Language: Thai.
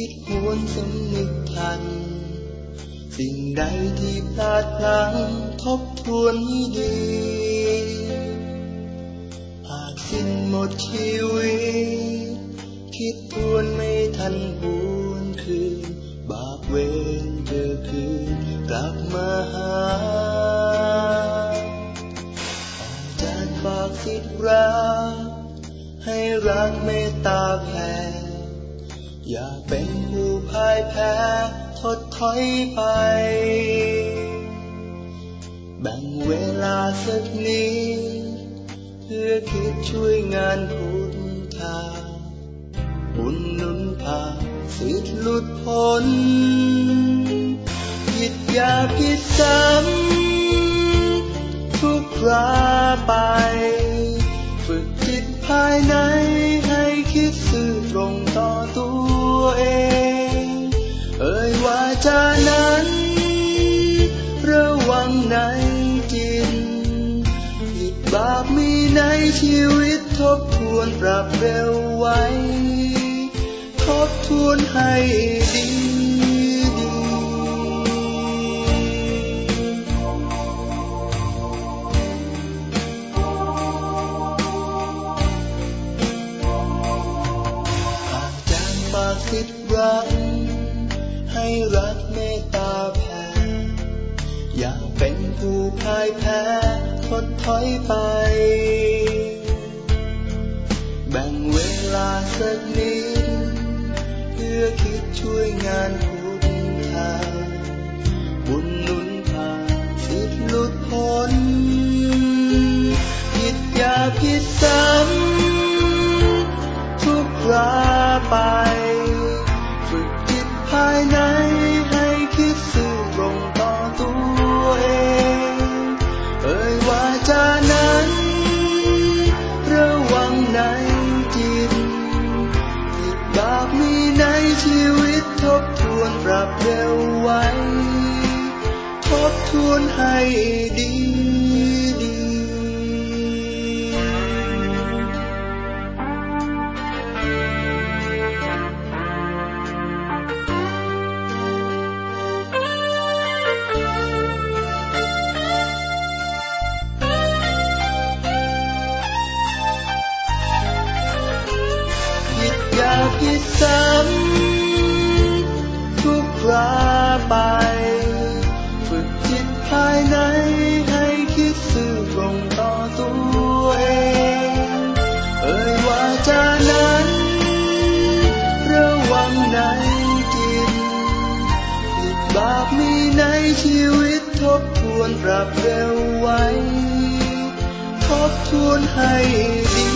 คิดหวนสำนึกทัน สิ่งใดที่พลาดพลั้งทบทวนให้ดี หากสิ้นหมดชีวิต คิดทวนไม่ทันหวนคืน บาปเวรเจอคืนกลับมาหาจากฝากสิทธิ์รักให้รักเมตตาแผ่ อย่าเป็นผู้พ่ายแพ้ทดถอยไป แบ่งเวลาสักนิดเพื่อคิดช่วยงานพุทธาบุญนุนพาสิทธิ์หลุดพ้นผิดอย่าผิดซ้ำทุกคราไป ฝึกจิตภายใน เอง เอ่ยวาจานั้น ระวังในจิตผิดบาปมีในชีวิตทบทวนปรับเร็วไว้ ทบทวนให้ดี รักเมตตาแผ่อย่าเป็นผู้พ่ายแพ้ทดถอยไป แบ่งเวลาสักนิด เพื่อคิดช่วยงานพุทธาง ในจิตผิดบาปมีในชีวิตทบทวนปรับเร็วไว้ ทบทวนให้ดีดี ซ้ำทุกคราไป ฝึกจิตภายในให้คิดซื่อตรงต่อตัวเองเอ่ยวาจานั้นระวังในจิตผิดบาปมีในชีวิตทบทวนปรับเร็วไว้ ทบทวนให้ดี